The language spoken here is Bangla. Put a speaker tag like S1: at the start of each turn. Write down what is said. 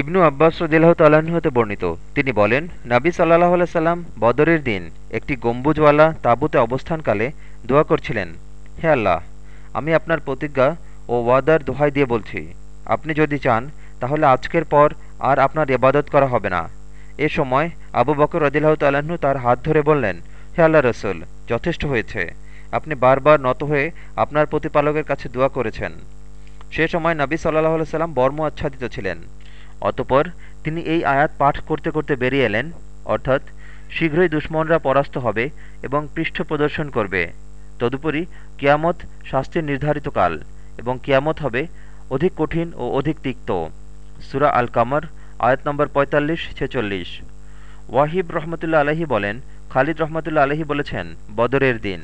S1: ইবনু আব্বাস রদিল্লাহ হতে বর্ণিত। তিনি বলেন, নাবী সাল্লাহ সাল্লাম বদরের দিন একটি গম্বুজওয়ালা তাঁবুতে অবস্থানকালে দোয়া করছিলেন, হে আল্লাহ, আমি আপনার প্রতিজ্ঞা ও ওয়াদার দোহাই দিয়ে বলছি। আপনি যদি চান, তাহলে আজকের পর আর আপনার এবাদত করা হবে না। এ সময় আবু বকর রদিল্লাহ তাল্লাহ্ন তার হাত ধরে বললেন, হে আল্লাহ রসুল, যথেষ্ট হয়েছে। আপনি বারবার নত হয়ে আপনার প্রতিপালকের কাছে দোয়া করেছেন। সে সময় নবী সাল্লাহ সাল্লাম বর্ম আচ্ছাদিত ছিলেন। অতপর তিনি এই আয়াত পাঠ করতে করতে বেরিয়ে এলেন, অর্থাৎ শীঘ্রই দুশ্মনরা পরাস্ত হবে এবং পৃষ্ঠ প্রদর্শন করবে। তদুপরি কিয়ামত শাস্তির নির্ধারিত কাল এবং কিয়ামত হবে অধিক কঠিন ও অধিক তিক্ত। সুরা আল কামর আয়াত নম্বর পঁয়তাল্লিশ, ছেচল্লিশ। ওয়াহিব রহমতুল্লা আলহী বলেন, খালিদ রহমতুল্লা আলহী বলেছেন, বদরের দিন।